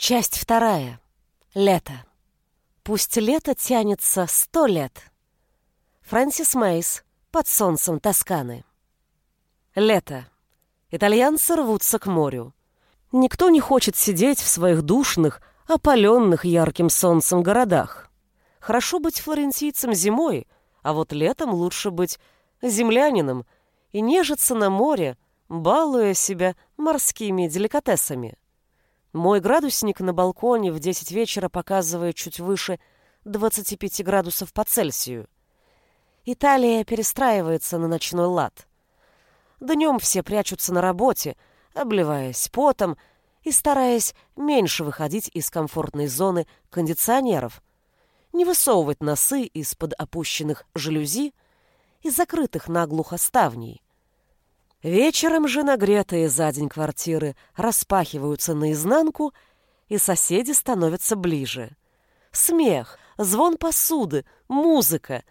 Часть вторая. Лето. Пусть лето тянется сто лет. Фрэнсис Мейс. Под солнцем Тосканы. Лето. Итальянцы рвутся к морю. Никто не хочет сидеть в своих душных, опаленных ярким солнцем городах. Хорошо быть флорентийцем зимой, а вот летом лучше быть землянином и нежиться на море, балуя себя морскими деликатесами. Мой градусник на балконе в 10 вечера показывает чуть выше 25 градусов по Цельсию. Италия перестраивается на ночной лад. Днем все прячутся на работе, обливаясь потом и стараясь меньше выходить из комфортной зоны кондиционеров, не высовывать носы из-под опущенных жалюзи и закрытых наглухо ставней. Вечером же нагретые за день квартиры распахиваются наизнанку, и соседи становятся ближе. Смех, звон посуды, музыка,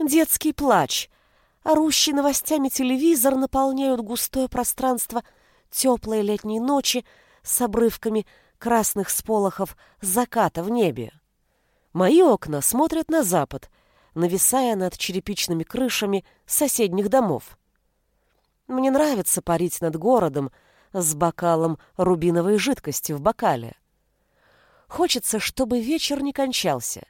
детский плач, орущий новостями телевизор наполняют густое пространство теплой летней ночи с обрывками красных сполохов заката в небе. Мои окна смотрят на запад, нависая над черепичными крышами соседних домов. Мне нравится парить над городом с бокалом рубиновой жидкости в бокале. Хочется, чтобы вечер не кончался,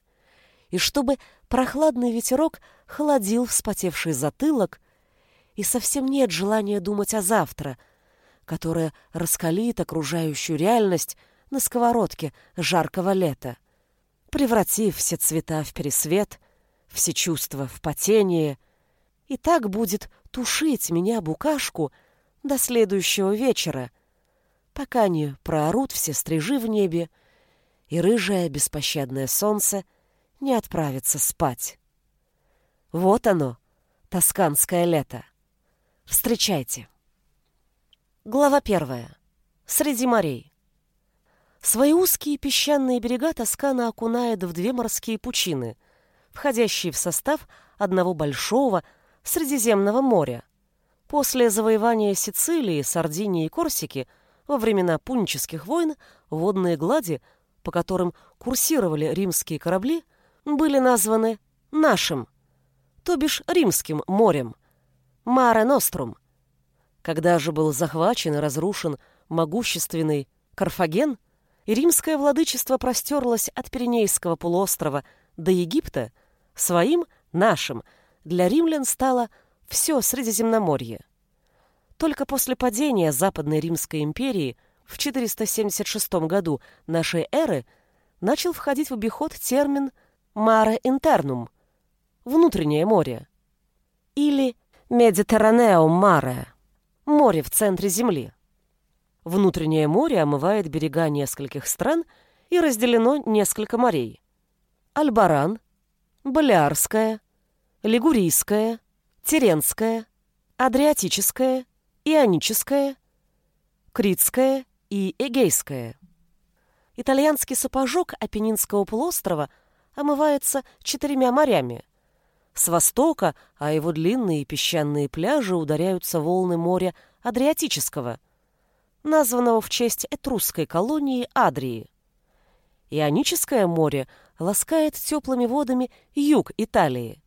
и чтобы прохладный ветерок холодил вспотевший затылок, и совсем нет желания думать о завтра, которое раскалит окружающую реальность на сковородке жаркого лета, превратив все цвета в пересвет, все чувства в потение. И так будет тушить меня, букашку, до следующего вечера, пока не проорут все стрижи в небе, и рыжее беспощадное солнце не отправится спать. Вот оно, тосканское лето. Встречайте. Глава первая. Среди морей. Свои узкие песчаные берега Тоскана окунает в две морские пучины, входящие в состав одного большого, Средиземного моря. После завоевания Сицилии, Сардинии и Корсики во времена пунических войн водные глади, по которым курсировали римские корабли, были названы нашим, то бишь римским морем, Маре Нострум. Когда же был захвачен и разрушен могущественный Карфаген, и римское владычество простерлось от Пиренейского полуострова до Египта, своим, нашим – для римлян стало все Средиземноморье. Только после падения Западной Римской империи в 476 году нашей эры начал входить в обиход термин «mare internum» — «внутреннее море» или «Mediterraneum mare» — «море в центре Земли». Внутреннее море омывает берега нескольких стран и разделено несколько морей. Альбаран, Балиарское, Лигурийское, Теренское, Адриатическое, Ионическое, Критское и Эгейское. Итальянский сапожок Апеннинского полуострова омывается четырьмя морями. С востока, а его длинные песчаные пляжи ударяются волны моря Адриатического, названного в честь этрусской колонии Адрии. Ионическое море ласкает теплыми водами юг Италии.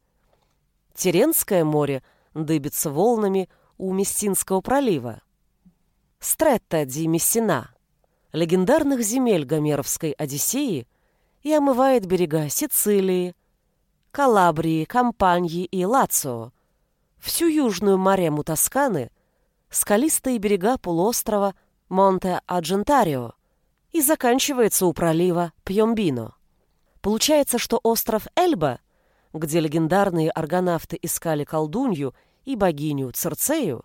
Теренское море дыбится волнами у Мессинского пролива. Стретта ди Мессина, легендарных земель Гомеровской Одиссеи, и омывает берега Сицилии, Калабрии, Кампаньи и Лацио, всю южную Марему Тосканы, скалистые берега полуострова Монте-Аджентарио и заканчивается у пролива Пьомбино. Получается, что остров Эльба где легендарные аргонавты искали колдунью и богиню Церцею,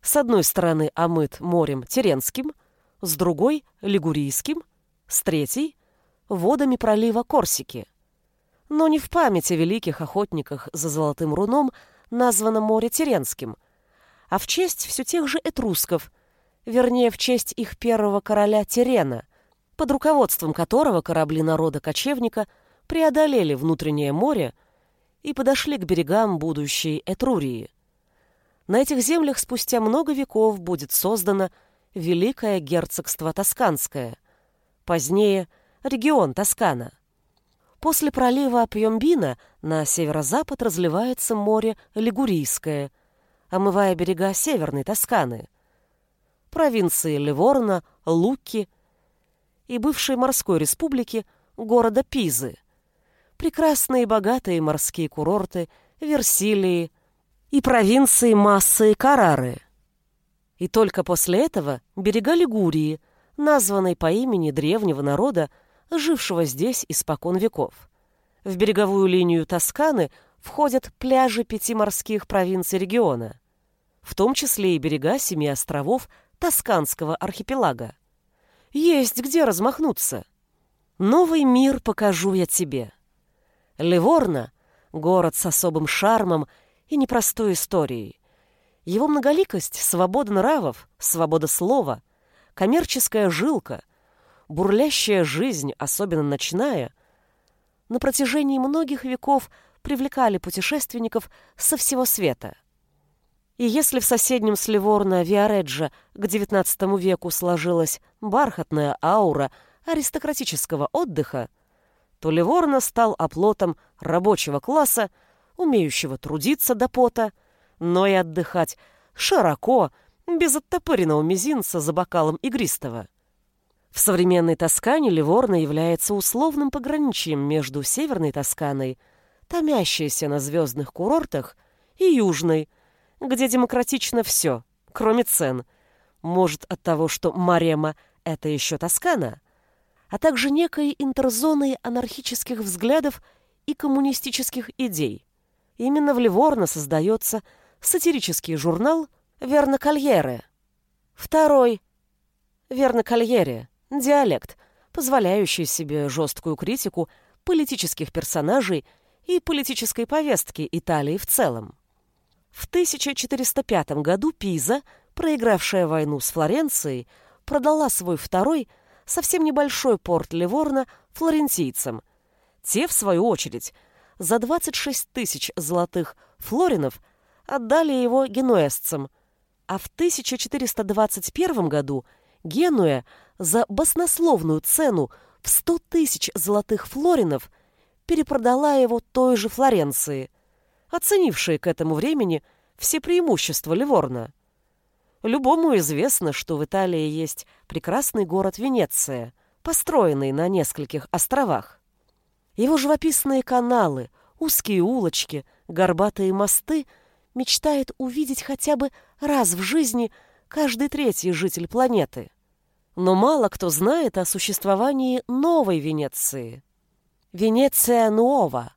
с одной стороны омыт морем Теренским, с другой — Лигурийским, с третьей — водами пролива Корсики. Но не в память о великих охотниках за золотым руном названо море Теренским, а в честь все тех же этрусков, вернее, в честь их первого короля Терена, под руководством которого корабли народа кочевника преодолели внутреннее море и подошли к берегам будущей Этрурии. На этих землях спустя много веков будет создано Великое герцогство Тосканское, позднее регион Тоскана. После пролива Пьембина на северо-запад разливается море Лигурийское, омывая берега северной Тосканы, провинции Ливорно, Луки и бывшей морской республики города Пизы. Прекрасные богатые морские курорты Версилии и провинции Массы и Карары. И только после этого берега Лигурии, названной по имени древнего народа, жившего здесь испокон веков. В береговую линию Тосканы входят пляжи пяти морских провинций региона, в том числе и берега семи островов Тосканского архипелага. Есть где размахнуться. Новый мир покажу я тебе. Ливорно — город с особым шармом и непростой историей. Его многоликость, свобода нравов, свобода слова, коммерческая жилка — бурлящая жизнь, особенно ночная, на протяжении многих веков привлекали путешественников со всего света. И если в соседнем с Ливорно Виареджа к XIX веку сложилась бархатная аура аристократического отдыха, то Ливорно стал оплотом рабочего класса, умеющего трудиться до пота, но и отдыхать широко, без оттопыренного мизинца за бокалом игристого. В современной Тоскане Ливорно является условным пограничьем между Северной Тосканой, томящейся на звездных курортах, и Южной, где демократично все, кроме цен. Может, от того, что Марема — это еще Тоскана, а также некой интерзоной анархических взглядов и коммунистических идей. Именно в Ливорно создается сатирический журнал «Верно Кальере». Второй «Верно Кальере» диалект, позволяющий себе жесткую критику политических персонажей и политической повестки Италии в целом. В 1405 году Пиза, проигравшая войну с Флоренцией, продала свой второй, совсем небольшой порт Ливорно флорентийцам. Те, в свою очередь, за 26 тысяч золотых флоринов отдали его генуэзцам, а в 1421 году Генуя за баснословную цену в 100 тысяч золотых флоринов перепродала его той же Флоренции, оценившей к этому времени все преимущества Ливорна. Любому известно, что в Италии есть прекрасный город Венеция, построенный на нескольких островах. Его живописные каналы, узкие улочки, горбатые мосты мечтает увидеть хотя бы раз в жизни каждый третий житель планеты. Но мало кто знает о существовании новой Венеции. Венеция Нуова,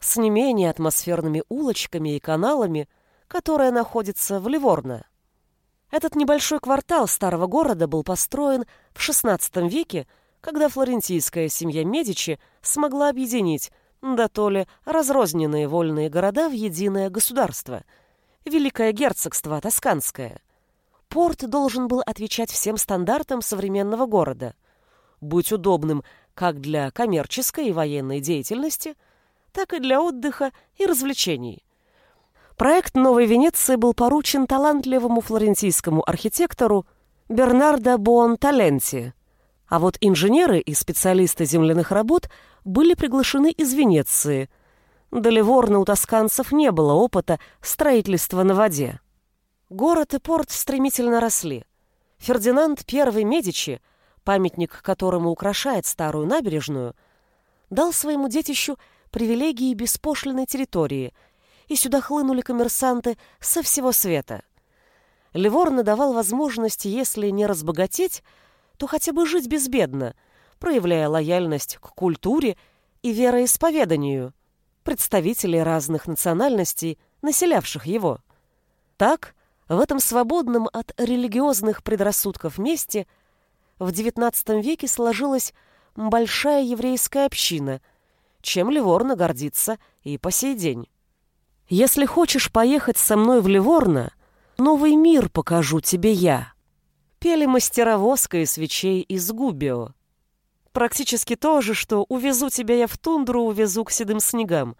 с не менее атмосферными улочками и каналами, которая находится в Ливорно. Этот небольшой квартал старого города был построен в XVI веке, когда флорентийская семья Медичи смогла объединить, да то ли разрозненные вольные города в единое государство, Великое герцогство Тосканское – Порт должен был отвечать всем стандартам современного города, быть удобным как для коммерческой и военной деятельности, так и для отдыха и развлечений. Проект Новой Венеции был поручен талантливому флорентийскому архитектору Бернардо Буонталенти, а вот инженеры и специалисты земляных работ были приглашены из Венеции. До у тосканцев не было опыта строительства на воде. Город и порт стремительно росли. Фердинанд I Медичи, памятник которому украшает старую набережную, дал своему детищу привилегии беспошлиной территории, и сюда хлынули коммерсанты со всего света. Ливорно давал возможность, если не разбогатеть, то хотя бы жить безбедно, проявляя лояльность к культуре и вероисповеданию представителей разных национальностей, населявших его. Так, в этом свободном от религиозных предрассудков месте в XIX веке сложилась большая еврейская община, чем Ливорно гордится и по сей день. «Если хочешь поехать со мной в Ливорно, новый мир покажу тебе я», пели мастера воска и свечей из Губио. Практически то же, что «увезу тебя я в тундру, увезу к седым снегам»,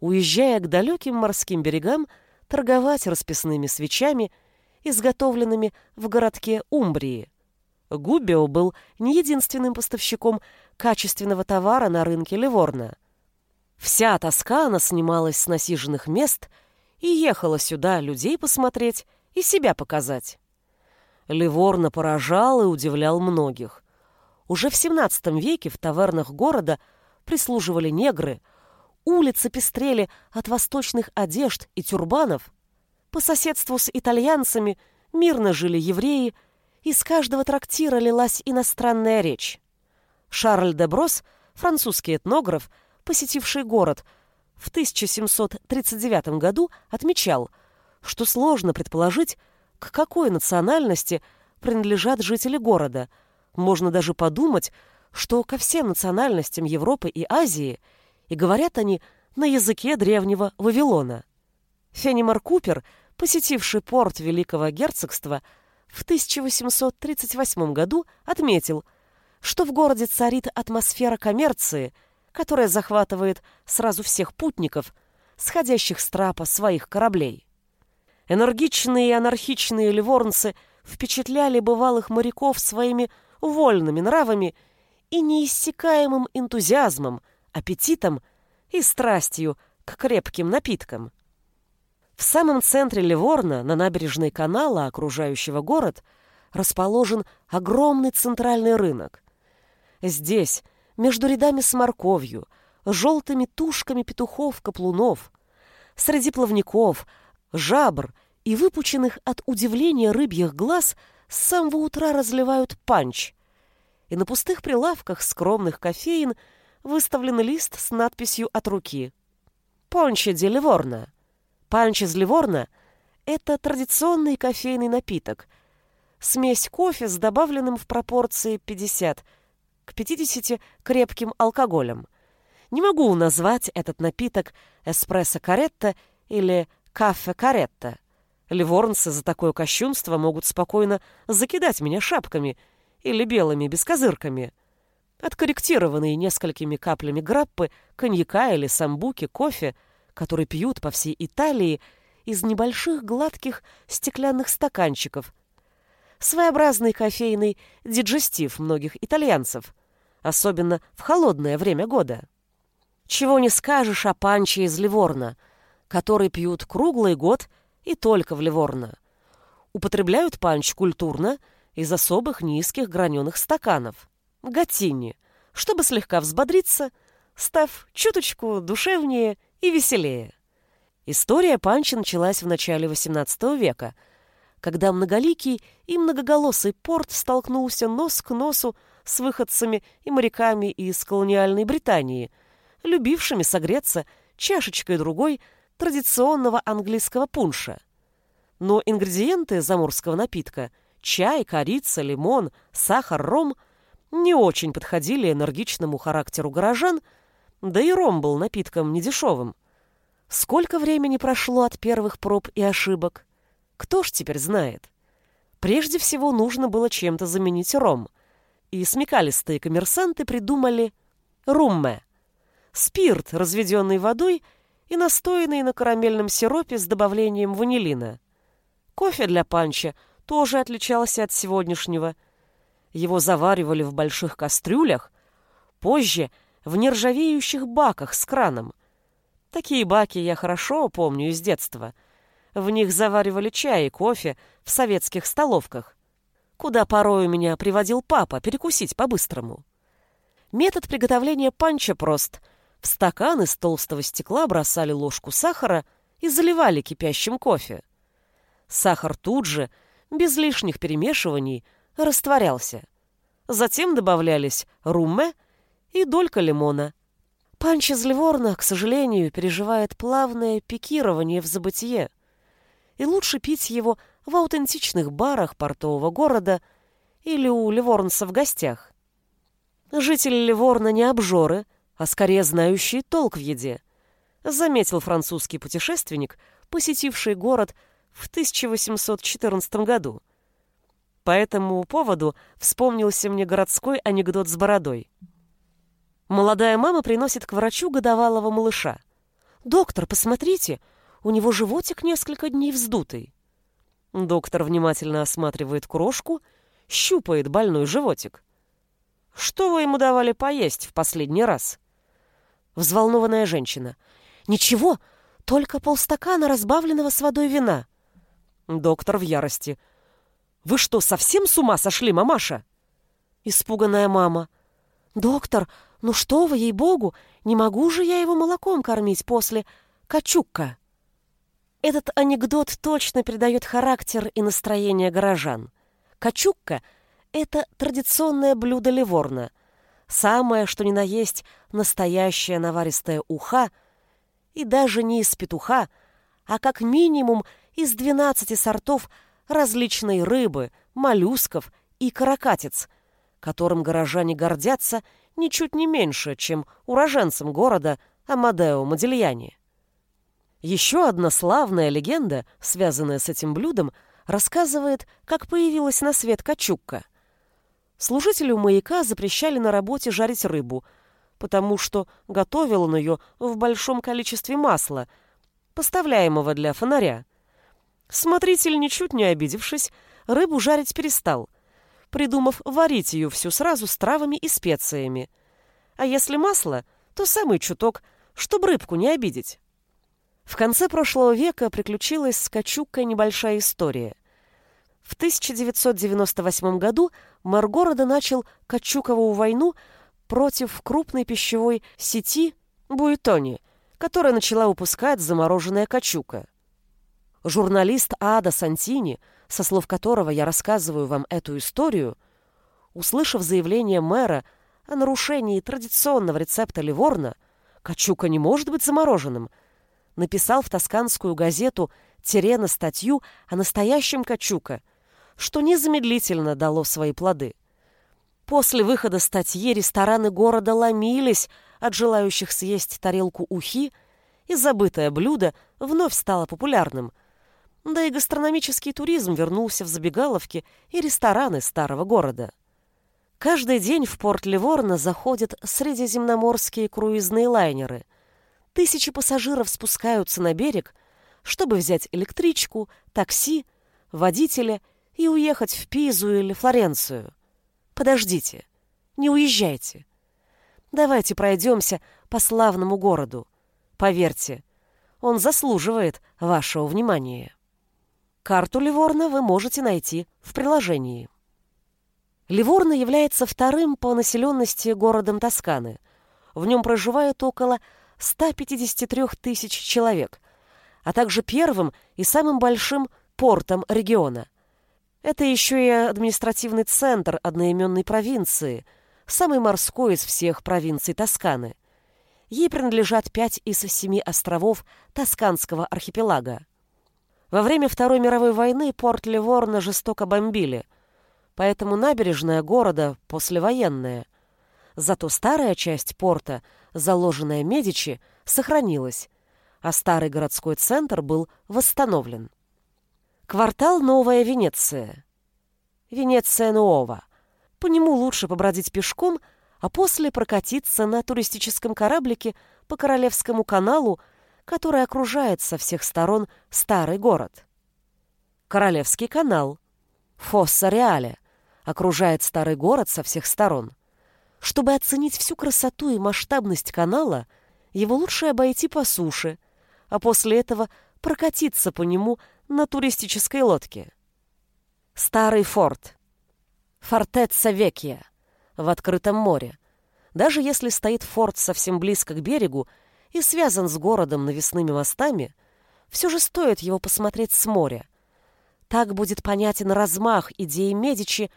уезжая к далеким морским берегам – торговать расписными свечами, изготовленными в городке Умбрии. Губио был не единственным поставщиком качественного товара на рынке Ливорна. Вся Тоскана снималась с насиженных мест и ехала сюда людей посмотреть и себя показать. Ливорно поражал и удивлял многих. Уже в XVII веке в тавернах города прислуживали негры, улицы пестрели от восточных одежд и тюрбанов, по соседству с итальянцами мирно жили евреи, из каждого трактира лилась иностранная речь. Шарль де Брос, французский этнограф, посетивший город, в 1739 году отмечал, что сложно предположить, к какой национальности принадлежат жители города. Можно даже подумать, что ко всем национальностям Европы и Азии, и говорят они на языке древнего Вавилона. Фенимар Купер, посетивший порт Великого Герцогства, в 1838 году отметил, что в городе царит атмосфера коммерции, которая захватывает сразу всех путников, сходящих с трапа своих кораблей. Энергичные и анархичные ливорнцы впечатляли бывалых моряков своими вольными нравами и неиссякаемым энтузиазмом, аппетитом и страстью к крепким напиткам. В самом центре Ливорна, на набережной канала, окружающего город, расположен огромный центральный рынок. Здесь, между рядами с морковью, желтыми тушками петухов-каплунов, среди плавников, жабр и выпученных от удивления рыбьих глаз с самого утра разливают панч. И на пустых прилавках скромных кофеен выставлен лист с надписью от руки. «Ponce alla Livornese». Панч из Ливорна – это традиционный кофейный напиток. Смесь кофе с добавленным в пропорции 50 к 50 крепким алкоголем. Не могу назвать этот напиток эспрессо каретта или кафе каретта. Ливорнцы за такое кощунство могут спокойно закидать меня шапками или белыми бескозырками. Откорректированные несколькими каплями граппы, коньяка или самбуки, кофе – который пьют по всей Италии из небольших гладких стеклянных стаканчиков. Своеобразный кофейный диджестив многих итальянцев, особенно в холодное время года. Чего не скажешь о панче из Ливорна, который пьют круглый год и только в Ливорно. Употребляют панч культурно из особых низких граненых стаканов, гатини, чтобы слегка взбодриться, став чуточку душевнее и веселее. История панчи началась в начале XVIII века, когда многоликий и многоголосый порт столкнулся нос к носу с выходцами и моряками из колониальной Британии, любившими согреться чашечкой другой традиционного английского пунша. Но ингредиенты заморского напитка – чай, корица, лимон, сахар, ром – не очень подходили энергичному характеру горожан – да и ром был напитком недешевым. Сколько времени прошло от первых проб и ошибок? Кто ж теперь знает? Прежде всего нужно было чем-то заменить ром. И смекалистые коммерсанты придумали румме. Спирт, разведенный водой и настоянный на карамельном сиропе с добавлением ванилина. Кофе для панча тоже отличался от сегодняшнего. Его заваривали в больших кастрюлях. Позже – в нержавеющих баках с краном. Такие баки я хорошо помню из детства. В них заваривали чай и кофе в советских столовках, куда порой меня приводил папа перекусить по-быстрому. Метод приготовления панча прост. В стакан из толстого стекла бросали ложку сахара и заливали кипящим кофе. Сахар тут же, без лишних перемешиваний, растворялся. Затем добавлялись румме и долька лимона. Панч из Ливорна, к сожалению, переживает плавное пикирование в забытие. И лучше пить его в аутентичных барах портового города или у ливорнца в гостях. Жители Ливорна не обжоры, а скорее знающие толк в еде, заметил французский путешественник, посетивший город в 1814 году. По этому поводу вспомнился мне городской анекдот с бородой. Молодая мама приносит к врачу годовалого малыша. «Доктор, посмотрите, у него животик несколько дней вздутый». Доктор внимательно осматривает крошку, щупает больной животик. Что вы ему давали поесть в последний раз? Взволнованная женщина. Ничего, только полстакана разбавленного с водой вина. Доктор в ярости. Вы что, совсем с ума сошли, мамаша? Испуганная мама. Доктор, ну что вы, ей-богу, не могу же я его молоком кормить после качукка. Этот анекдот точно передает характер и настроение горожан. Качукка — это традиционное блюдо Ливорна. Самое, что ни на есть, настоящая наваристая уха, и даже не из петуха, а как минимум из 12 сортов различной рыбы, моллюсков и каракатиц, которым горожане гордятся ничуть не меньше, чем уроженцам города Амадео Модильяни. Еще одна славная легенда, связанная с этим блюдом, рассказывает, как появилась на свет качукка. Служителю маяка запрещали на работе жарить рыбу, потому что готовил он ее в большом количестве масла, поставляемого для фонаря. Смотритель, ничуть не обидевшись, рыбу жарить перестал, придумав варить ее всю сразу с травами и специями. А если масло, то самый чуток, чтобы рыбку не обидеть. В конце прошлого века приключилась с Качуккой небольшая история. В 1998 году мэр города начал Качукову войну против крупной пищевой сети Буитони, которая начала выпускать замороженная качука. Журналист Ада Сантини, со слов которого я рассказываю вам эту историю, услышав заявление мэра о нарушении традиционного рецепта Ливорна, качука не может быть замороженным, написал в тосканскую газету Терена статью о настоящем качука, что незамедлительно дало свои плоды. После выхода статьи рестораны города ломились от желающих съесть тарелку ухи, и забытое блюдо вновь стало популярным – да и гастрономический туризм вернулся в забегаловки и рестораны старого города. Каждый день в порт Ливорно заходят средиземноморские круизные лайнеры. Тысячи пассажиров спускаются на берег, чтобы взять электричку, такси, водителя и уехать в Пизу или Флоренцию. Подождите, не уезжайте. Давайте пройдемся по славному городу. Поверьте, он заслуживает вашего внимания. Карту Ливорна вы можете найти в приложении. Ливорно является вторым по населенности городом Тосканы. В нем проживает около 153 тысяч человек, а также первым и самым большим портом региона. Это еще и административный центр одноименной провинции, самый морской из всех провинций Тосканы. Ей принадлежат пять из семи островов Тосканского архипелага. Во время Второй мировой войны порт Ливорно жестоко бомбили, поэтому набережная города послевоенная. Зато старая часть порта, заложенная Медичи, сохранилась, а старый городской центр был восстановлен. Квартал Новая Венеция. Венеция Нуова. По нему лучше побродить пешком, а после прокатиться на туристическом кораблике по Королевскому каналу который окружает со всех сторон старый город. Королевский канал, Фосса Реале, окружает старый город со всех сторон. Чтобы оценить всю красоту и масштабность канала, его лучше обойти по суше, а после этого прокатиться по нему на туристической лодке. Старый форт. Фортеца Векья. В открытом море. Даже если стоит форт совсем близко к берегу, и связан с городом навесными мостами, все же стоит его посмотреть с моря. Так будет понятен размах идеи Медичи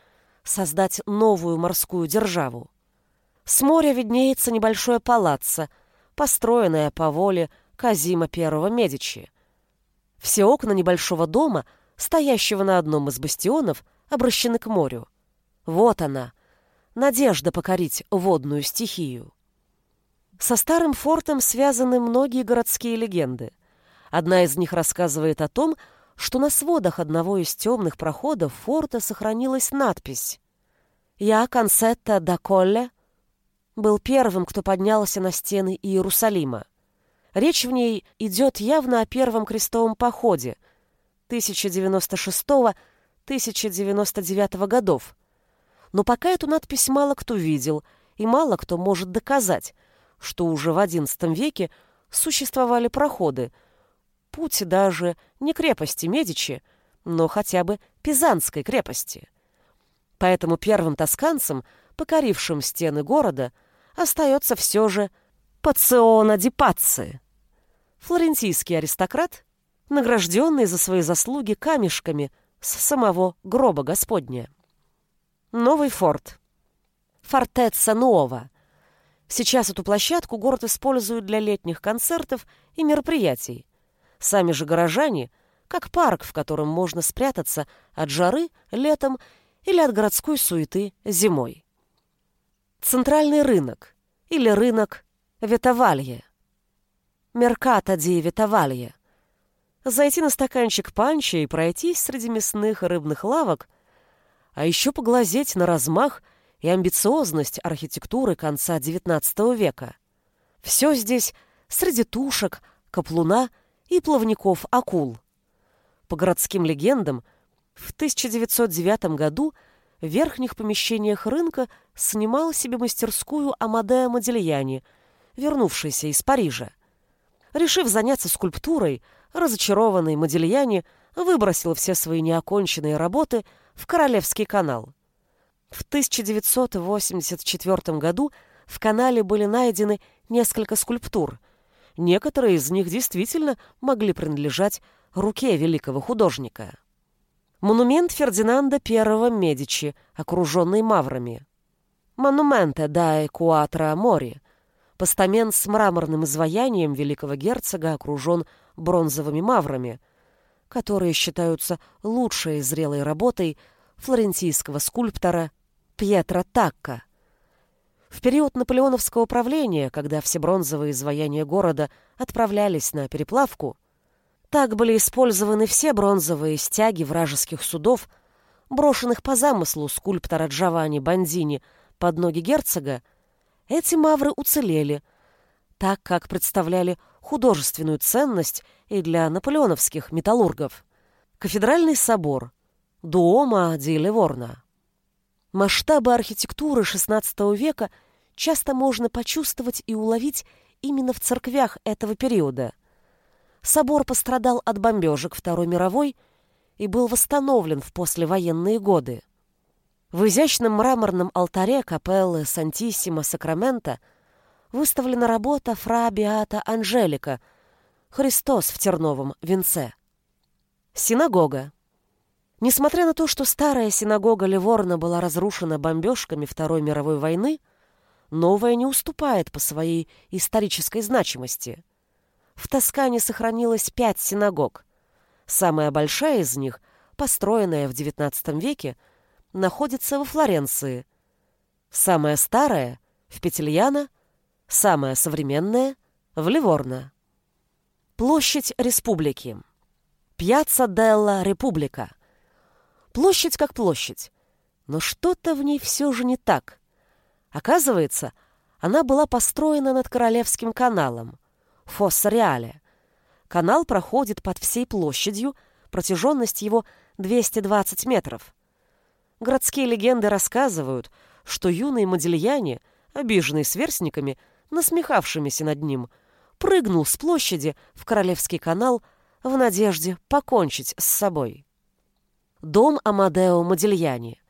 создать новую морскую державу. С моря виднеется небольшое палаццо, построенное по воле Казима I Медичи. Все окна небольшого дома, стоящего на одном из бастионов, обращены к морю. Вот она, надежда покорить водную стихию. Со старым фортом связаны многие городские легенды. Одна из них рассказывает о том, что на сводах одного из темных проходов форта сохранилась надпись «Я, Консетта да Колле, был первым, кто поднялся на стены Иерусалима. Речь в ней идет явно о первом крестовом походе 1096-1099 годов, Но пока эту надпись мало кто видел, и мало кто может доказать, что уже в XI веке существовали проходы, путь даже не крепости Медичи, но хотя бы Пизанской крепости. Поэтому первым тосканцам, покорившим стены города, остается все же Пациона ди флорентийский аристократ, награжденный за свои заслуги камешками с самого гроба Господня. Новый форт. Фортеца Нуова. Сейчас эту площадку город использует для летних концертов и мероприятий. Сами же горожане, как парк, в котором можно спрятаться от жары летом или от городской суеты зимой. Центральный рынок или рынок Ветавалье. Мерката ди Ветавалье. Зайти на стаканчик панча и пройтись среди мясных и рыбных лавок, а еще поглазеть на размах и амбициозность архитектуры конца XIX века. Все здесь среди тушек, каплуна и плавников акул. По городским легендам, в 1909 году в верхних помещениях рынка снимал себе мастерскую Амадео Модильяни, вернувшийся из Парижа. Решив заняться скульптурой, разочарованный Модильяни выбросил все свои неоконченные работы в Королевский канал. В 1984 году в канале были найдены несколько скульптур. Некоторые из них действительно могли принадлежать руке великого художника. Монумент Фердинанда I Медичи, окруженный маврами. Монументе дай Куатро Мори. Постамент с мраморным изваянием великого герцога окружен бронзовыми маврами, которые считаются лучшей зрелой работой флорентийского скульптора Пьетро Такка. В период наполеоновского правления, когда все бронзовые изваяния города отправлялись на переплавку, так были использованы все бронзовые стяги вражеских судов, брошенных по замыслу скульптора Джованни Бандини под ноги герцога, эти мавры уцелели, так как представляли художественную ценность и для наполеоновских металлургов. Кафедральный собор Дуома ди Ливорна. Масштабы архитектуры XVI века часто можно почувствовать и уловить именно в церквях этого периода – Собор пострадал от бомбежек Второй мировой и был восстановлен в послевоенные годы. В изящном мраморном алтаре капеллы Сантиссимо Сакрамента выставлена работа Фра Биата Анжелика «Христос в терновом венце». Синагога. Несмотря на то, что старая синагога Ливорна была разрушена бомбежками Второй мировой войны, новая не уступает по своей исторической значимости – в Тоскане сохранилось пять синагог. Самая большая из них, построенная в XIX веке, находится во Флоренции. Самая старая — в Петельяно, самая современная — в Ливорно. Площадь республики. Пьяцца Делла Република. Площадь как площадь, но что-то в ней все же не так. Оказывается, она была построена над Королевским каналом — Фосса-Реале. Канал проходит под всей площадью, протяженность его 220 метров. Городские легенды рассказывают, что юный Модильяне, обиженный сверстниками, насмехавшимися над ним, прыгнул с площади в Королевский канал в надежде покончить с собой. Дом Амадео Модильяни.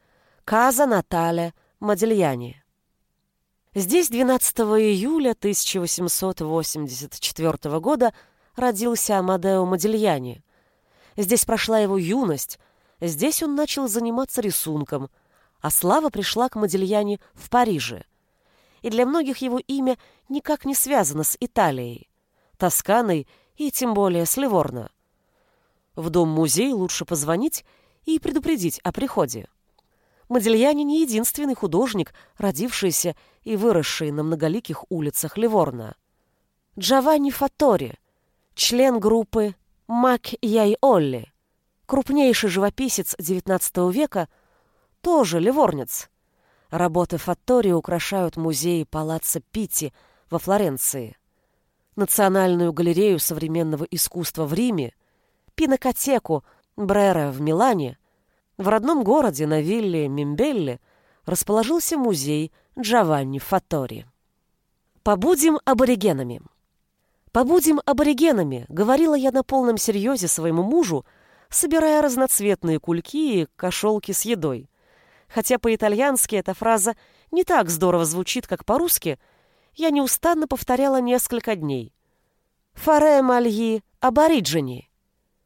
Каза Наталя Модильяни. Здесь 12 июля 1884 года родился Амадео Модильяни. Здесь прошла его юность, здесь он начал заниматься рисунком, а слава пришла к Модильяни в Париже. И для многих его имя никак не связано с Италией, Тосканой и тем более с Ливорно. В дом-музей лучше позвонить и предупредить о приходе. Модильяни не единственный художник, родившийся и выросший на многоликих улицах Ливорна. Джованни Фаттори, член группы Мак Яй Олли, крупнейший живописец XIX века, тоже ливорнец. Работы Фаттори украшают музей Палаццо Питти во Флоренции, Национальную галерею современного искусства в Риме, Пинокотеку Брера в Милане – в родном городе на вилле Мимбелле расположился музей Джованни Фаттори. Побудем аборигенами. Побудем аборигенами, говорила я на полном серьезе своему мужу, собирая разноцветные кульки и кошелки с едой. Хотя по-итальянски эта фраза не так здорово звучит, как по-русски, я неустанно повторяла несколько дней. «Фаре мальи абориджини».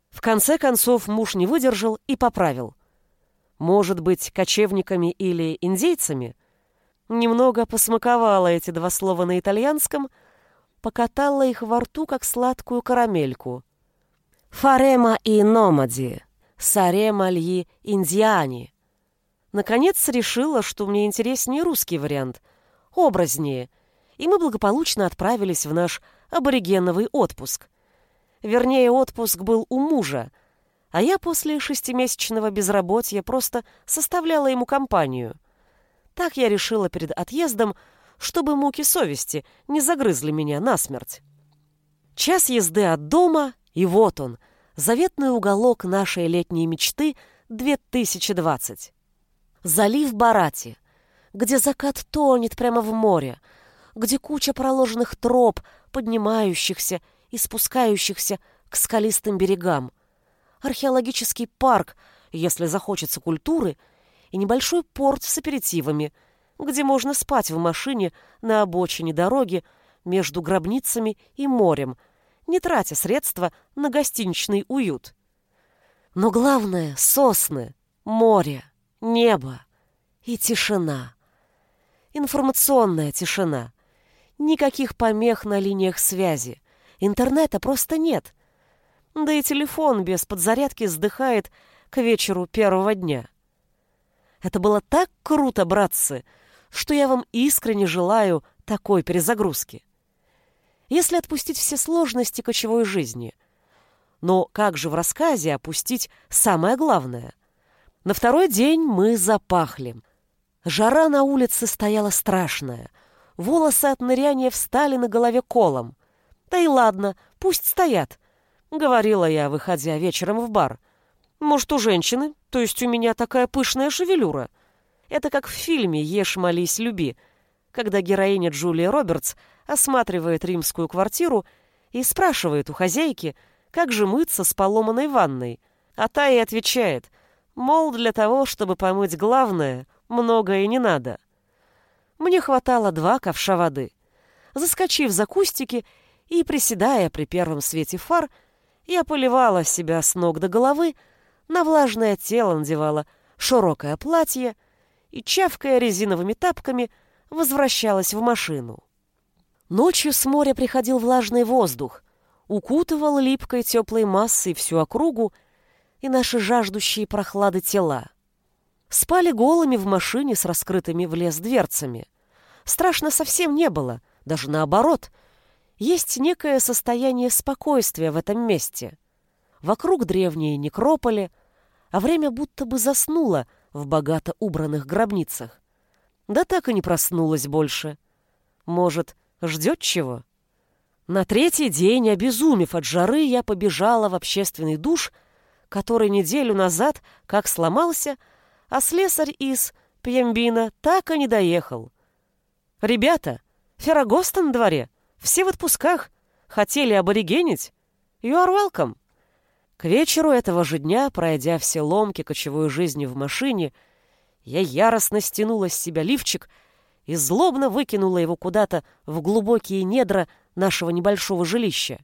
В конце концов муж не выдержал и поправил. Может быть, кочевниками или индейцами? Немного посмаковала эти два слова на итальянском, покатала их во рту, как сладкую карамельку. «Фарема и номади, сарема льи индиани». Наконец решила, что мне интереснее русский вариант, образнее, и мы благополучно отправились в наш аборигеновый отпуск. Вернее, отпуск был у мужа, а я после шестимесячного безработья просто составляла ему компанию. Так я решила перед отъездом, чтобы муки совести не загрызли меня насмерть. Час езды от дома, и вот он, заветный уголок нашей летней мечты 2020. Залив Барати, где закат тонет прямо в море, где куча проложенных троп, поднимающихся и спускающихся к скалистым берегам, археологический парк, если захочется культуры, и небольшой порт с аперитивами, где можно спать в машине на обочине дороги между гробницами и морем, не тратя средства на гостиничный уют. Но главное — сосны, море, небо и тишина. Информационная тишина. Никаких помех на линиях связи. Интернета просто нет. Да и телефон без подзарядки сдыхает к вечеру первого дня. Это было так круто, братцы, что я вам искренне желаю такой перезагрузки. Если отпустить все сложности кочевой жизни. Но как же в рассказе опустить самое главное? На второй день мы запахли. Жара на улице стояла страшная. Волосы от ныряния встали на голове колом. Да и ладно, пусть стоят. — говорила я, выходя вечером в бар. «Может, у женщины, то есть у меня такая пышная шевелюра. Это как в фильме «Ешь, молись, люби», когда героиня Джулия Робертс осматривает римскую квартиру и спрашивает у хозяйки, как же мыться с поломанной ванной. А та ей отвечает, мол, для того, чтобы помыть главное, многое не надо. Мне хватало два ковша воды. Заскочив за кустики и приседая при первом свете фар, я поливала себя с ног до головы, на влажное тело надевала широкое платье и, чавкая резиновыми тапками, возвращалась в машину. Ночью с моря приходил влажный воздух, укутывал липкой теплой массой всю округу и наши жаждущие прохлады тела. Спали голыми в машине с раскрытыми в лес дверцами. Страшно совсем не было, даже наоборот — есть некое состояние спокойствия в этом месте. Вокруг древние некрополи, а время будто бы заснуло в богато убранных гробницах. Да так и не проснулась больше. Может, ждет чего? На третий день, обезумев от жары, я побежала в общественный душ, который неделю назад как сломался, а слесарь из Пьембина так и не доехал. «Ребята, Феррагоста на дворе!» Все в отпусках. Хотели аборигенить? You are welcome. К вечеру этого же дня, пройдя все ломки кочевой жизни в машине, я яростно стянула с себя лифчик и злобно выкинула его куда-то в глубокие недра нашего небольшого жилища.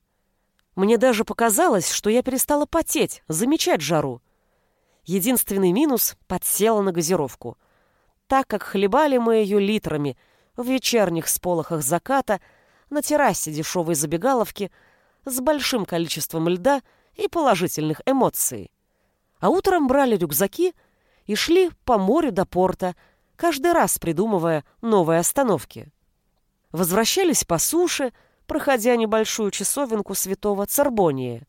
Мне даже показалось, что я перестала потеть, замечать жару. Единственный минус — подсела на газировку. Так как хлебали мы ее литрами в вечерних сполохах заката — на террасе дешевой забегаловки с большим количеством льда и положительных эмоций. А утром брали рюкзаки и шли по морю до порта, каждый раз придумывая новые остановки. Возвращались по суше, проходя небольшую часовенку святого Царбония.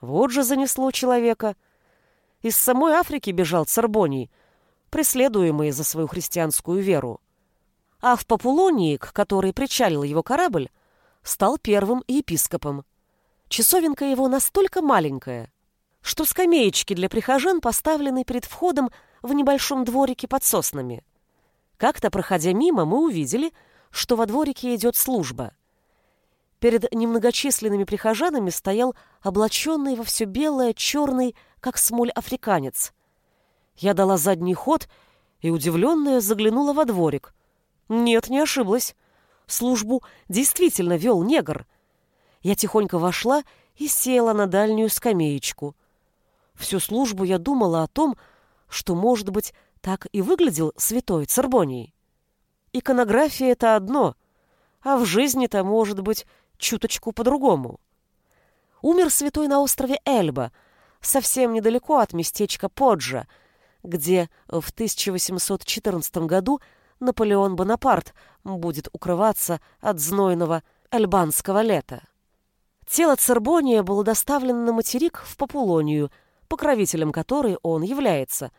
Вот же занесло человека. Из самой Африки бежал Царбоний, преследуемый за свою христианскую веру. А в Папулонии, к которой причалил его корабль, стал первым епископом. Часовенка его настолько маленькая, что скамеечки для прихожан поставлены перед входом в небольшом дворике под соснами. Как-то, проходя мимо, мы увидели, что во дворике идет служба. Перед немногочисленными прихожанами стоял облаченный во все белое, черный, как смоль, африканец. Я дала задний ход и, удивленная, заглянула во дворик. Нет, не ошиблась. Службу действительно вел негр. Я тихонько вошла и села на дальнюю скамеечку. Всю службу я думала о том, что, может быть, так и выглядел святой Цербоний. Иконография — это одно, а в жизни-то, может быть, чуточку по-другому. Умер святой на острове Эльба, совсем недалеко от местечка Поджа, где в 1814 году Наполеон Бонапарт будет укрываться от знойного альбанского лета. Тело Цербония было доставлено на материк в Папулонию, покровителем которой он является,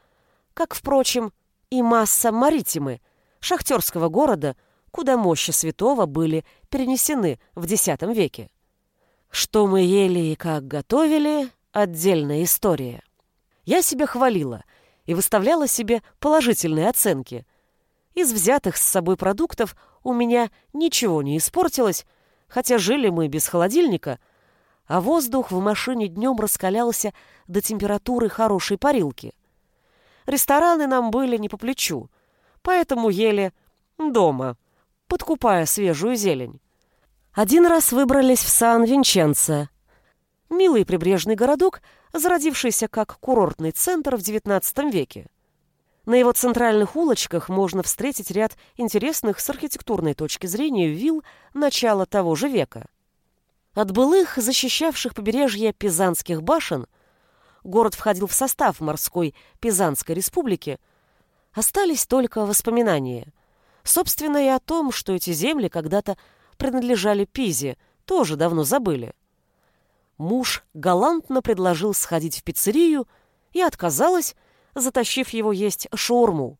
как, впрочем, и масса Маритимы, шахтерского города, куда мощи святого были перенесены в X веке. Что мы ели и как готовили — отдельная история. Я себя хвалила и выставляла себе положительные оценки. Из взятых с собой продуктов у меня ничего не испортилось, хотя жили мы без холодильника, а воздух в машине днем раскалялся до температуры хорошей парилки. Рестораны нам были не по плечу, поэтому ели дома, подкупая свежую зелень. Один раз выбрались в Сан-Винченцо. Милый прибрежный городок, зародившийся как курортный центр в XIX веке. На его центральных улочках можно встретить ряд интересных с архитектурной точки зрения вилл начала того же века. От былых, защищавших побережье Пизанских башен, город входил в состав морской Пизанской республики, остались только воспоминания. Собственно, и о том, что эти земли когда-то принадлежали Пизе, тоже давно забыли. Муж галантно предложил сходить в пиццерию и отказалась, затащив его есть шаурму.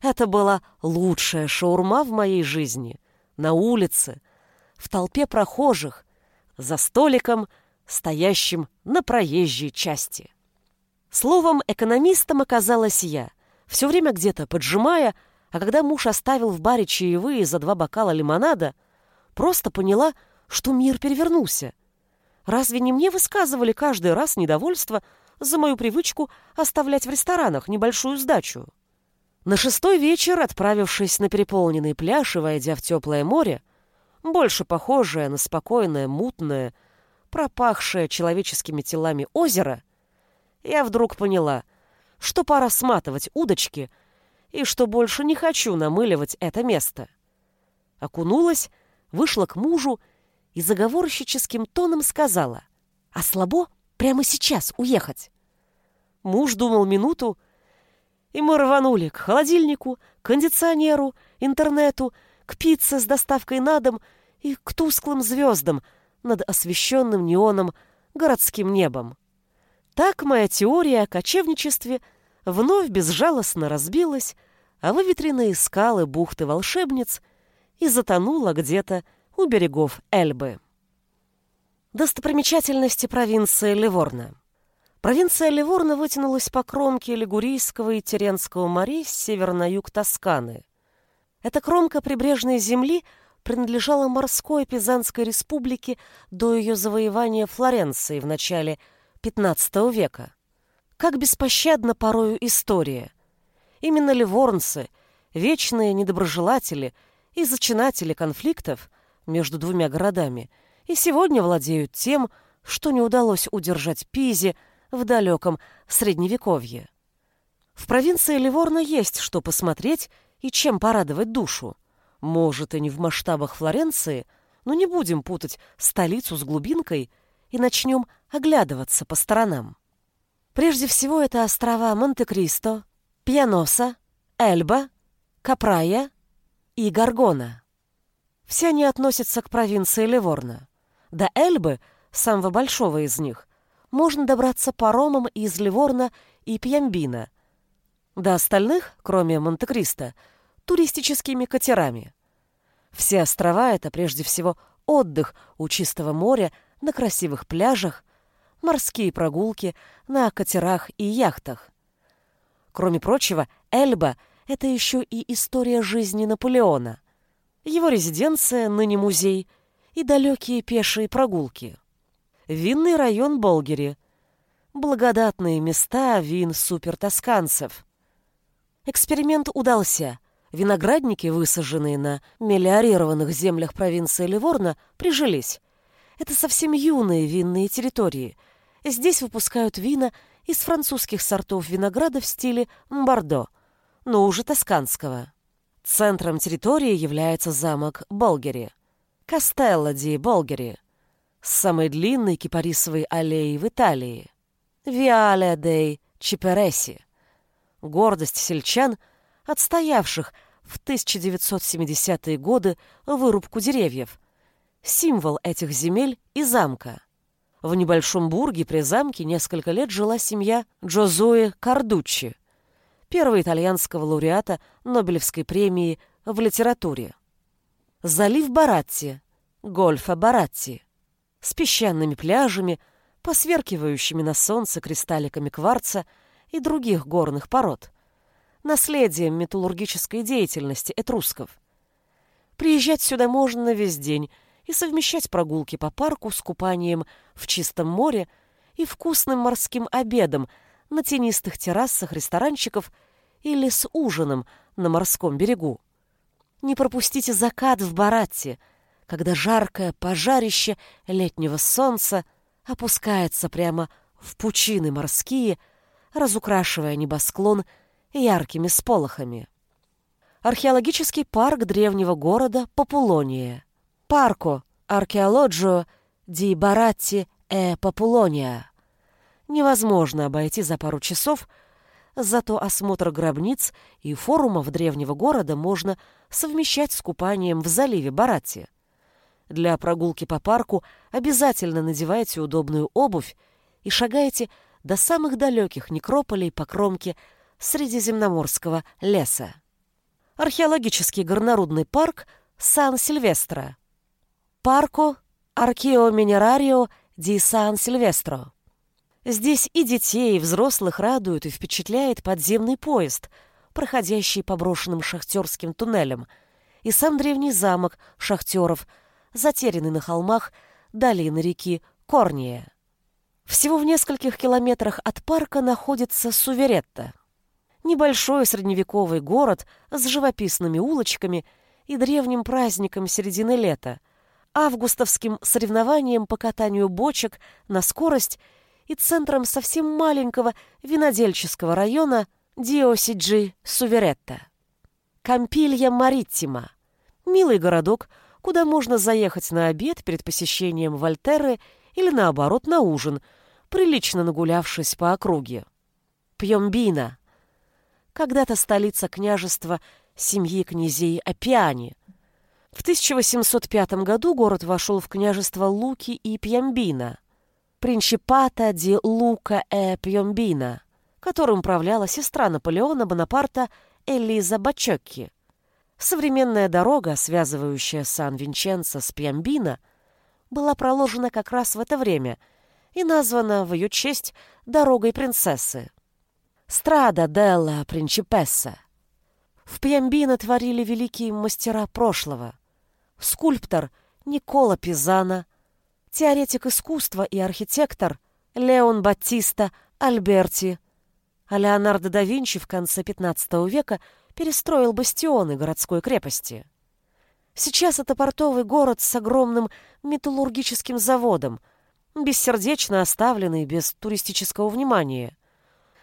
Это была лучшая шаурма в моей жизни. На улице, в толпе прохожих, за столиком, стоящим на проезжей части. Словом, экономистом оказалась я, все время где-то поджимая, а когда муж оставил в баре чаевые за два бокала лимонада, просто поняла, что мир перевернулся. Разве не мне высказывали каждый раз недовольство за мою привычку оставлять в ресторанах небольшую сдачу? На шестой вечер, отправившись на переполненный пляж и войдя в теплое море, больше похожее на спокойное, мутное, пропахшее человеческими телами озеро, я вдруг поняла, что пора сматывать удочки и что больше не хочу намыливать это место. Окунулась, вышла к мужу и заговорщическим тоном сказала, «А слабо прямо сейчас уехать?» Муж думал минуту, и мы рванули к холодильнику, кондиционеру, интернету, к пицце с доставкой на дом и к тусклым звездам над освещенным неоном городским небом. Так моя теория о кочевничестве вновь безжалостно разбилась, а выветренные скалы бухты волшебниц и затонула где-то у берегов Эльбы. Достопримечательности провинции Ливорно. Провинция Ливорно вытянулась по кромке Лигурийского и Теренского морей с севера на юг Тосканы. Эта кромка прибрежной земли принадлежала морской Пизанской республике до ее завоевания Флоренции в начале XV века. Как беспощадна порою история. Именно ливорнцы, вечные недоброжелатели и зачинатели конфликтов между двумя городами, и сегодня владеют тем, что не удалось удержать Пизе в далеком Средневековье. В провинции Ливорно есть что посмотреть и чем порадовать душу. Может, и не в масштабах Флоренции, но не будем путать столицу с глубинкой и начнем оглядываться по сторонам. Прежде всего, это острова Монте-Кристо, Пьяноса, Эльба, Капрая и Гаргона. Все они относятся к провинции Ливорно. До Эльбы, самого большого из них, можно добраться паромом из Ливорна и Пьямбина. До остальных, кроме Монте-Кристо, туристическими катерами. Все острова — это прежде всего отдых у чистого моря на красивых пляжах, морские прогулки на катерах и яхтах. Кроме прочего, Эльба это еще и история жизни Наполеона, его резиденция, ныне музей, и далекие пешие прогулки. Винный район Болгери. Благодатные места вин супертосканцев. Эксперимент удался. Виноградники, высаженные на мелиорированных землях провинции Ливорно, прижились. Это совсем юные винные территории. Здесь выпускают вина из французских сортов винограда в стиле Бордо, но уже тосканского. Центром территории является замок Болгери. Кастелло ди Болгери. С самой длинной кипарисовой аллеей в Италии. Виале дей Чипереси. Гордость сельчан, отстоявших в 1970-е годы вырубку деревьев. Символ этих земель и замка. В небольшом бурге при замке несколько лет жила семья Джозуэ Кардуччи, первого итальянского лауреата Нобелевской премии в литературе. Залив Баратти, гольфа Баратти, с песчаными пляжами, посверкивающими на солнце кристалликами кварца и других горных пород, наследием металлургической деятельности этрусков. Приезжать сюда можно на весь день и совмещать прогулки по парку с купанием в чистом море и вкусным морским обедом на тенистых террасах ресторанчиков или с ужином на морском берегу. Не пропустите закат в Баратте, когда жаркое пожарище летнего солнца опускается прямо в пучины морские, разукрашивая небосклон яркими сполохами. Археологический парк древнего города Популония. Парко Археологио ди Баратти э Популония. Невозможно обойти за пару часов, зато осмотр гробниц и форумов древнего города можно совмещать с купанием в заливе Баратти. Для прогулки по парку обязательно надевайте удобную обувь и шагайте до самых далеких некрополей по кромке Средиземноморского леса. Археологический горнорудный парк Сан-Сильвестро – Парко Аркио Минерарио ди Сан-Сильвестро. Здесь и детей, и взрослых радует и впечатляет подземный поезд, проходящий по брошенным шахтерским туннелям, и сам древний замок шахтеров, затерянный на холмах долины реки Корния. Всего в нескольких километрах от парка находится Суверетта. Небольшой средневековый город с живописными улочками и древним праздником середины лета – августовским соревнованием по катанию бочек на скорость и центром совсем маленького винодельческого района Диосиджи Суверетта. Кампилья Мариттима. Милый городок, куда можно заехать на обед перед посещением Вольтеры или, наоборот, на ужин, прилично нагулявшись по округе. Пьембина. Когда-то столица княжества семьи князей Апиани – в 1805 году город вошел в княжество Луки и Пьямбина, принчипата ди Лука э Пьямбина, которым управляла сестра Наполеона Бонапарта Элиза Бачокки. Современная дорога, связывающая Сан-Винченцо с Пьямбино, была проложена как раз в это время и названа в ее честь дорогой принцессы. Страда делла Принчипесса. В Пьямбино творили великие мастера прошлого – скульптор Никола Пизана, теоретик искусства и архитектор Леон Баттиста Альберти, а Леонардо да Винчи в конце XV века перестроил бастионы городской крепости. Сейчас это портовый город с огромным металлургическим заводом, бессердечно оставленный без туристического внимания.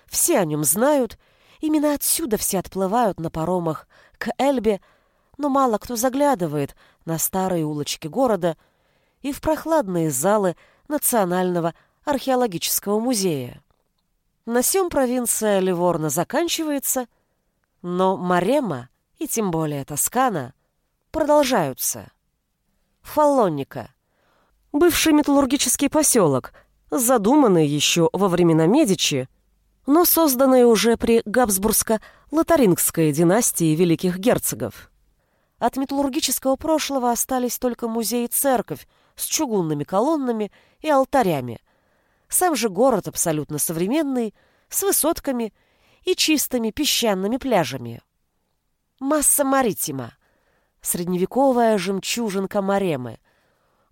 Все о нем знают, именно отсюда все отплывают на паромах к Эльбе, но мало кто заглядывает на старые улочки города и в прохладные залы Национального археологического музея. На сём провинция Ливорно заканчивается, но Марема и тем более Тоскана продолжаются. Фаллоника. Бывший металлургический поселок, задуманный еще во времена Медичи, но созданный уже при Габсбургско-Лотарингской династии великих герцогов. От металлургического прошлого остались только музей и церковь с чугунными колоннами и алтарями. Сам же город абсолютно современный, с высотками и чистыми песчаными пляжами. Масса Маритима, средневековая жемчужинка Маремы,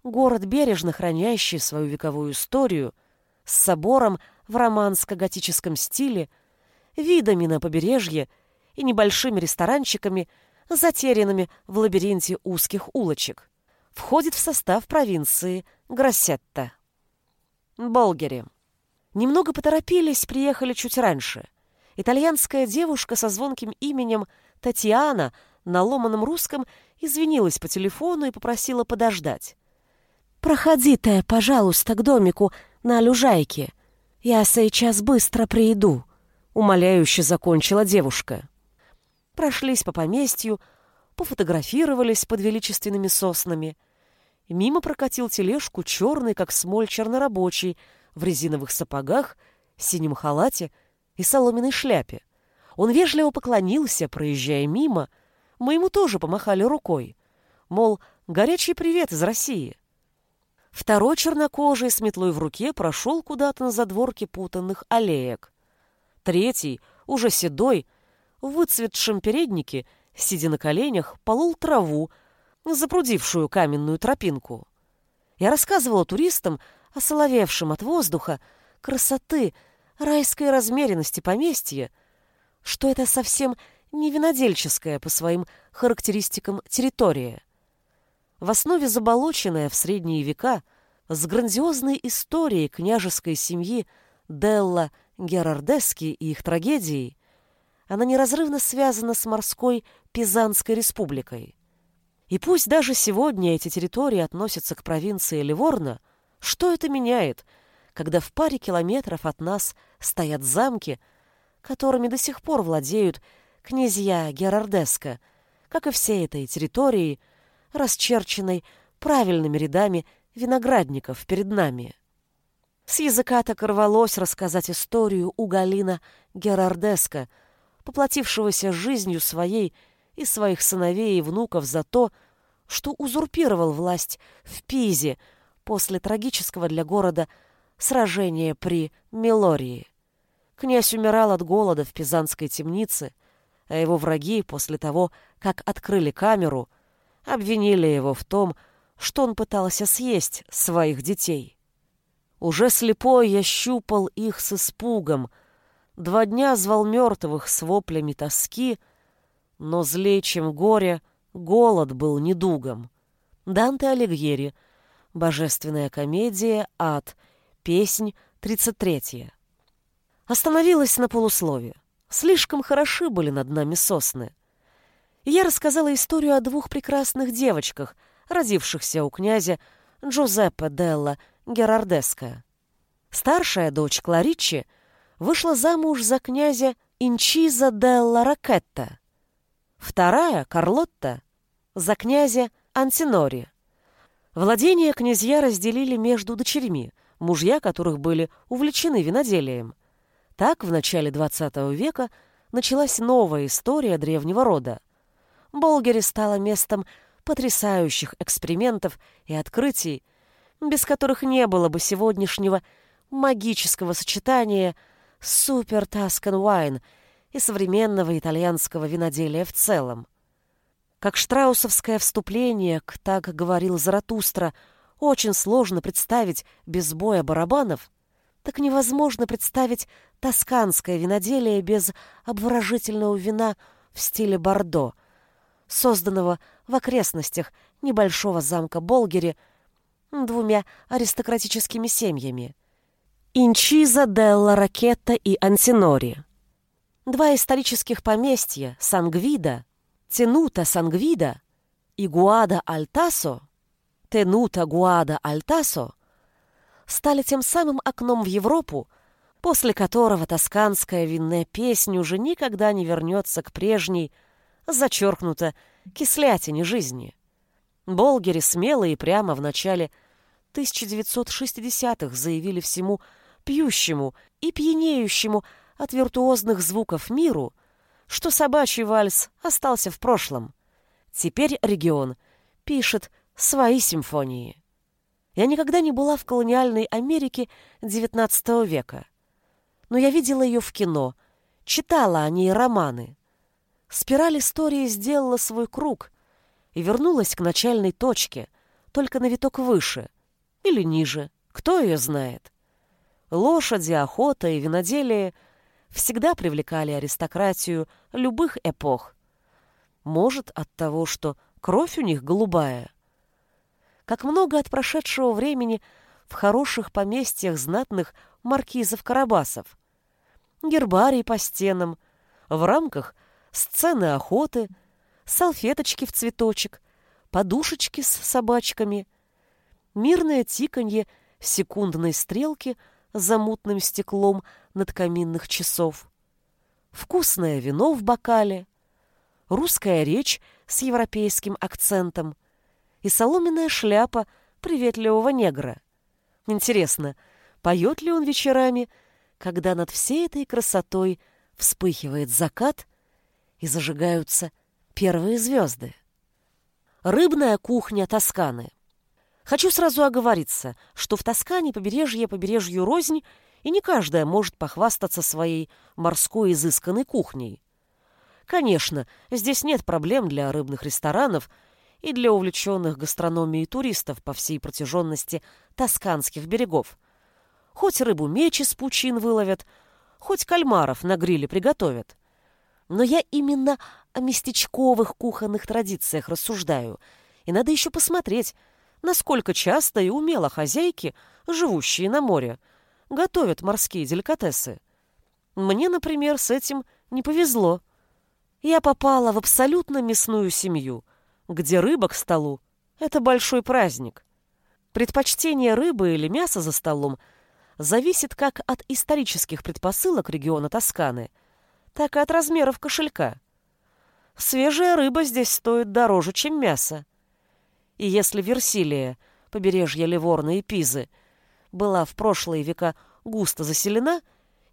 город, бережно хранящий свою вековую историю, с собором в романско-готическом стиле, видами на побережье и небольшими ресторанчиками, затерянными в лабиринте узких улочек. Входит в состав провинции Гроссетта. Болгери. Немного поторопились, приехали чуть раньше. Итальянская девушка со звонким именем Татьяна на ломаном русском извинилась по телефону и попросила подождать. «Проходи-то, пожалуйста, к домику на Люжайке. Я сейчас быстро приду», — умоляюще закончила девушка. Прошлись по поместью, пофотографировались под величественными соснами. Мимо прокатил тележку черный, как смоль, чернорабочий, в резиновых сапогах, синем халате и соломенной шляпе. Он вежливо поклонился, проезжая мимо. Мы ему тоже помахали рукой. Мол, горячий привет из России. Второй чернокожий с метлой в руке прошел куда-то на задворке путанных аллеек. Третий, уже седой, в выцветшем переднике, сидя на коленях, полол траву, запрудившую каменную тропинку. Я рассказывала туристам, осоловевшим от воздуха, красоты, райской размеренности поместья, что это совсем не винодельческая по своим характеристикам территория. В основе заболоченная в средние века с грандиозной историей княжеской семьи Делла Герардески и их трагедией, она неразрывно связана с морской Пизанской республикой. И пусть даже сегодня эти территории относятся к провинции Ливорно, что это меняет, когда в паре километров от нас стоят замки, которыми до сих пор владеют князья Герардеска, как и всей этой территории, расчерченной правильными рядами виноградников перед нами. С языка так рвалось рассказать историю у Галина Герардеска, поплатившегося жизнью своей и своих сыновей и внуков за то, что узурпировал власть в Пизе после трагического для города сражения при Мелории. Князь умирал от голода в пизанской темнице, а его враги после того, как открыли камеру, обвинили его в том, что он пытался съесть своих детей. Уже слепой я щупал их с испугом, два дня звал мертвых с воплями тоски, но злее, чем горе, голод был недугом. Данте Алигьери, Божественная комедия, Ад, песнь, 33 Остановилась на полуслове. Слишком хороши были над нами сосны. Я рассказала историю о двух прекрасных девочках, родившихся у князя Джузеппе Делла Герардеско. Старшая дочь Кларичи вышла замуж за князя Инчиза Делла Ракетта. Вторая, Карлотта, за князя Антинори. Владения князья разделили между дочерьми, мужья которых были увлечены виноделием. Так, в начале XX века началась новая история древнего рода. Болгери стала местом потрясающих экспериментов и открытий, без которых не было бы сегодняшнего магического сочетания супер Таскан Wine и современного итальянского виноделия в целом. Как штраусовское вступление к «Так говорил Заратустра» очень сложно представить без боя барабанов, так невозможно представить тосканское виноделие без обворожительного вина в стиле Бордо, созданного в окрестностях небольшого замка Болгери двумя аристократическими семьями – Инчиза Делла Ракетта и Антинори. Два исторических поместья – Сангвида, Тенута Сангвида и Гуада Альтасо, Тенута Гуада Альтасо – стали тем самым окном в Европу, после которого тосканская винная песня уже никогда не вернется к прежней, зачеркнуто, кислятине жизни. Болгери смело и прямо в начале 1960-х заявили всему пьющему и пьянеющему от виртуозных звуков миру, что собачий вальс остался в прошлом. Теперь регион пишет свои симфонии. Я никогда не была в колониальной Америке XIX века. Но я видела ее в кино, читала о ней романы. Спираль истории сделала свой круг и вернулась к начальной точке, только на виток выше или ниже, кто ее знает. Лошади, охота и виноделие всегда привлекали аристократию любых эпох. Может, от того, что кровь у них голубая. Как много от прошедшего времени в хороших поместьях знатных маркизов-карабасов. Гербарий по стенам, в рамках сцены охоты, салфеточки в цветочек, подушечки с собачками, мирное тиканье секундной стрелки за мутным стеклом над каминных часов, вкусное вино в бокале, русская речь с европейским акцентом и соломенная шляпа приветливого негра. Интересно, поет ли он вечерами, когда над всей этой красотой вспыхивает закат и зажигаются первые звезды? Рыбная кухня Тосканы. Хочу сразу оговориться, что в Тоскане побережье побережью рознь, и не каждая может похвастаться своей морской изысканной кухней. Конечно, здесь нет проблем для рыбных ресторанов и для увлеченных гастрономией туристов по всей протяженности тосканских берегов. Хоть рыбу меч из пучин выловят, хоть кальмаров на гриле приготовят. Но я именно о местечковых кухонных традициях рассуждаю, и надо еще посмотреть, насколько часто и умело хозяйки, живущие на море, готовят морские деликатесы. Мне, например, с этим не повезло я попала в абсолютно мясную семью, где рыба к столу – это большой праздник. Предпочтение рыбы или мяса за столом зависит как от исторических предпосылок региона Тосканы, так и от размеров кошелька. Свежая рыба здесь стоит дороже, чем мясо. И если Версилия, побережье Ливорна и Пизы, была в прошлые века густо заселена,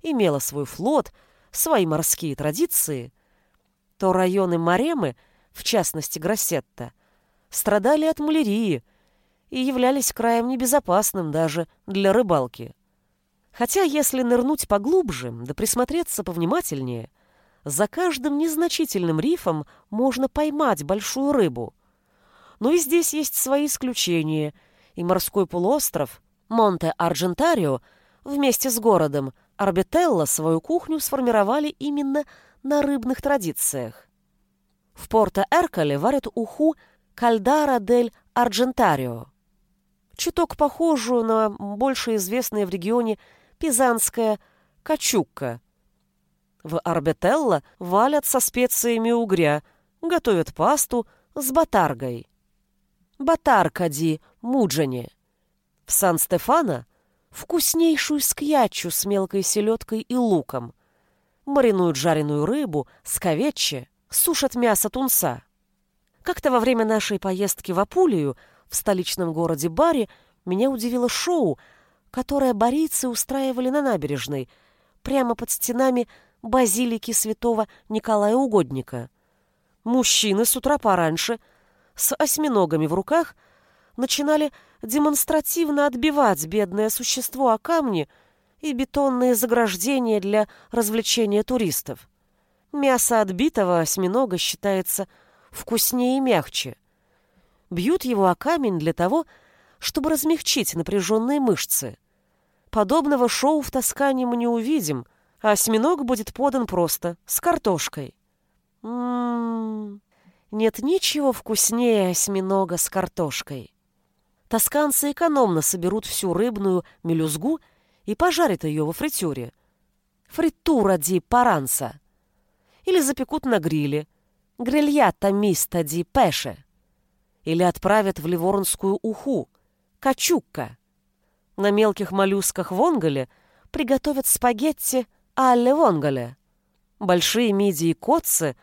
имела свой флот, свои морские традиции – то районы Маремы, в частности Гроссетта, страдали от малярии и являлись краем небезопасным даже для рыбалки. Хотя, если нырнуть поглубже, да присмотреться повнимательнее, за каждым незначительным рифом можно поймать большую рыбу. Но и здесь есть свои исключения, и морской полуостров Монте-Арджентарио вместе с городом Арбителла свою кухню сформировали именно на рыбных традициях. В Порто-Эркале варят уху кальдара дель Арджентарио. Чуток похожую на больше известное в регионе пизанская качукка. В Арбетелло валят со специями угря, готовят пасту с батаргой. Батарка ди муджани. В Сан-Стефано вкуснейшую скьячу с мелкой селедкой и луком маринуют жареную рыбу, сковечче, сушат мясо тунца. Как-то во время нашей поездки в Апулию, в столичном городе Бари, меня удивило шоу, которое барийцы устраивали на набережной, прямо под стенами базилики святого Николая Угодника. Мужчины с утра пораньше, с осьминогами в руках, начинали демонстративно отбивать бедное существо о камни, и бетонные заграждения для развлечения туристов. Мясо отбитого осьминога считается вкуснее и мягче. Бьют его о камень для того, чтобы размягчить напряженные мышцы. Подобного шоу в Тоскане мы не увидим, а осьминог будет подан просто, с картошкой. М-м-м, нет ничего вкуснее осьминога с картошкой. Тосканцы экономно соберут всю рыбную мелюзгу и пожарят ее во фритюре. Фритура ди паранса. Или запекут на гриле. Грильята миста ди пеше. Или отправят в ливорнскую уху. Качукка. На мелких моллюсках вонгале приготовят спагетти алле вонгале. Большие мидии котцы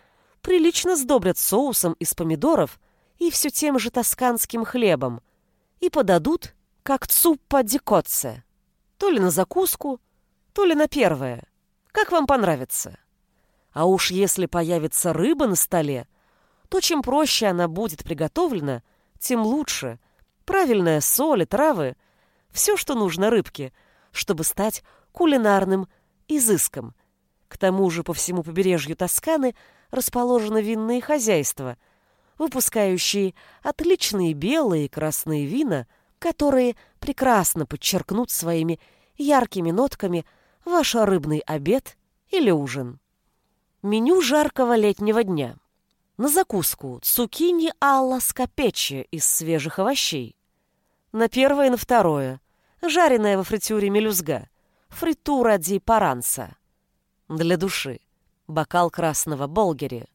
прилично сдобрят соусом из помидоров и все тем же тосканским хлебом и подадут как цуппа ди котце. То ли на закуску, то ли на первое. Как вам понравится. А уж если появится рыба на столе, то чем проще она будет приготовлена, тем лучше. Правильная соль и травы — все, что нужно рыбке, чтобы стать кулинарным изыском. К тому же по всему побережью Тосканы расположены винные хозяйства, выпускающие отличные белые и красные вина, которые прекрасно подчеркнут своими яркими нотками ваш рыбный обед или ужин. Меню жаркого летнего дня. На закуску цукини алла скопечи из свежих овощей. На первое и на второе жареная во фритюре мелюзга, фритура ди паранса. Для души бокал красного болгери.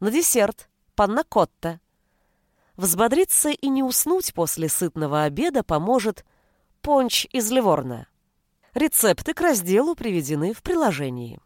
На десерт панна-котта. Взбодриться и не уснуть после сытного обеда поможет понч из Ливорна. Рецепты к разделу приведены в приложении.